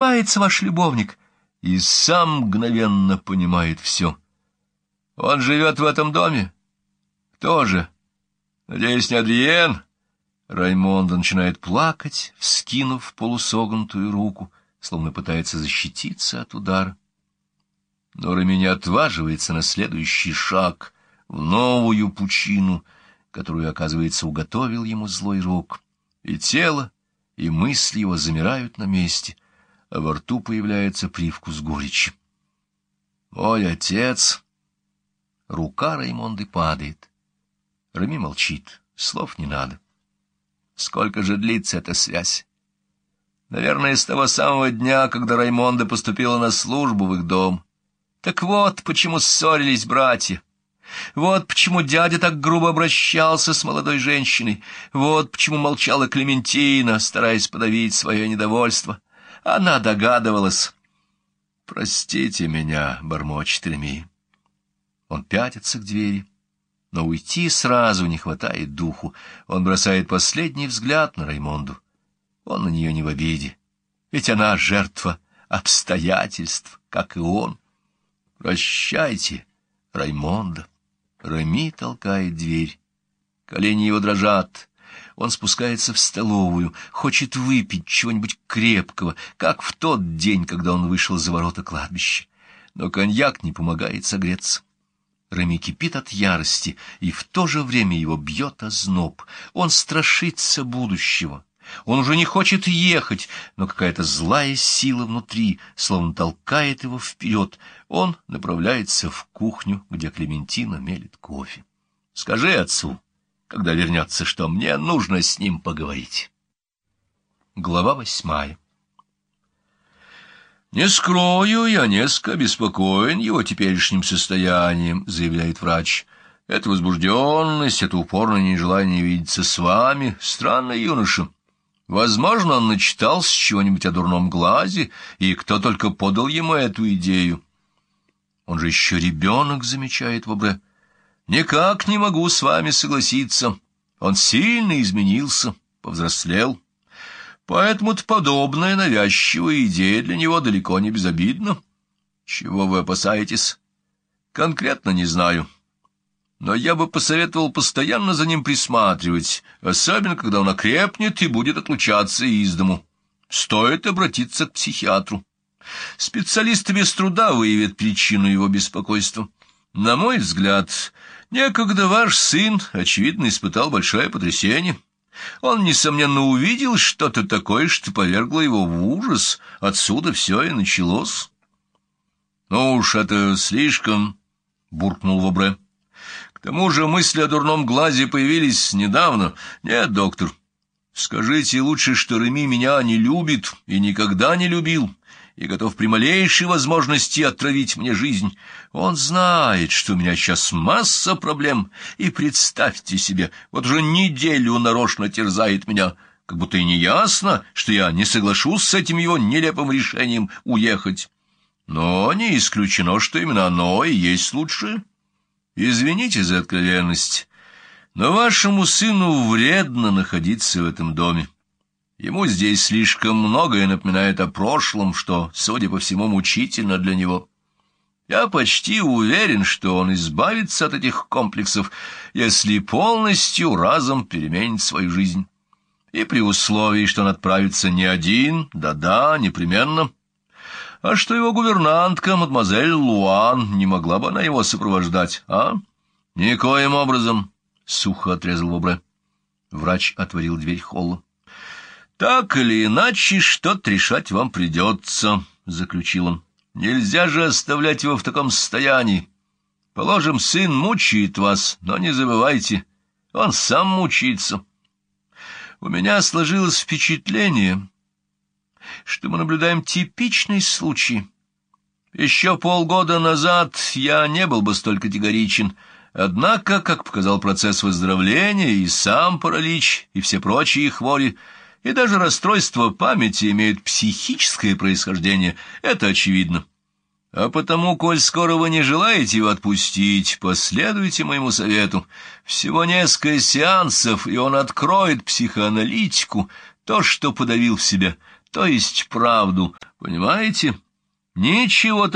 занимается ваш любовник?» И сам мгновенно понимает все. «Он живет в этом доме?» «Кто же?» «Надеюсь, не Адриен?» Раймонда начинает плакать, вскинув полусогнутую руку, словно пытается защититься от удара. Но Рами не отваживается на следующий шаг, в новую пучину, которую, оказывается, уготовил ему злой рок. И тело, и мысли его замирают на месте, а во рту появляется привкус горечи. «Мой отец!» Рука Раймонды падает. Рами молчит, слов не надо. Сколько же длится эта связь? Наверное, с того самого дня, когда Раймонда поступила на службу в их дом. Так вот, почему ссорились братья. Вот почему дядя так грубо обращался с молодой женщиной. Вот почему молчала Клементина, стараясь подавить свое недовольство. Она догадывалась. «Простите меня», — бормочет Реми. Он пятится к двери но уйти сразу не хватает духу. Он бросает последний взгляд на Раймонду. Он на нее не в обиде, ведь она жертва обстоятельств, как и он. «Прощайте, Раймонда!» Рами толкает дверь. Колени его дрожат. Он спускается в столовую, хочет выпить чего-нибудь крепкого, как в тот день, когда он вышел за ворота кладбища. Но коньяк не помогает согреться. Реми кипит от ярости, и в то же время его бьет озноб. Он страшится будущего. Он уже не хочет ехать, но какая-то злая сила внутри, словно толкает его вперед. Он направляется в кухню, где Клементина мелит кофе. «Скажи отцу, когда вернется, что мне нужно с ним поговорить». Глава восьмая «Не скрою, я несколько обеспокоен его теперешним состоянием», — заявляет врач. «Это возбужденность, это упорное нежелание видеться с вами. Странный юноша. Возможно, он начитался чего-нибудь о дурном глазе, и кто только подал ему эту идею. Он же еще ребенок, замечает Вобре. Никак не могу с вами согласиться. Он сильно изменился, повзрослел». Поэтому-то подобная навязчивая идея для него далеко не безобидна. Чего вы опасаетесь? Конкретно не знаю. Но я бы посоветовал постоянно за ним присматривать, особенно когда он окрепнет и будет отлучаться из дому. Стоит обратиться к психиатру. Специалисты без труда выявят причину его беспокойства. На мой взгляд, некогда ваш сын, очевидно, испытал большое потрясение. Он, несомненно, увидел что-то такое, что повергло его в ужас. Отсюда все и началось. — Ну уж это слишком, — буркнул Вобре. — К тому же мысли о дурном глазе появились недавно. Нет, доктор, скажите лучше, что Реми меня не любит и никогда не любил и готов при малейшей возможности отравить мне жизнь. Он знает, что у меня сейчас масса проблем, и представьте себе, вот уже неделю нарочно терзает меня, как будто и не ясно, что я не соглашусь с этим его нелепым решением уехать. Но не исключено, что именно оно и есть лучшее. Извините за откровенность, но вашему сыну вредно находиться в этом доме. Ему здесь слишком многое напоминает о прошлом, что, судя по всему, мучительно для него. Я почти уверен, что он избавится от этих комплексов, если полностью разом переменит свою жизнь. И при условии, что он отправится не один, да-да, непременно, а что его гувернантка, мадемуазель Луан, не могла бы она его сопровождать, а? Никоим образом, — сухо отрезал Бобре. Врач отворил дверь холла. «Так или иначе, что-то решать вам придется», — заключил он. «Нельзя же оставлять его в таком состоянии. Положим, сын мучает вас, но не забывайте, он сам мучается. У меня сложилось впечатление, что мы наблюдаем типичный случай. Еще полгода назад я не был бы столь категоричен, однако, как показал процесс выздоровления, и сам паралич, и все прочие хвори, и даже расстройство памяти имеют психическое происхождение, это очевидно. А потому, коль скоро вы не желаете его отпустить, последуйте моему совету. Всего несколько сеансов, и он откроет психоаналитику, то, что подавил в себе, то есть правду, понимаете? Ничего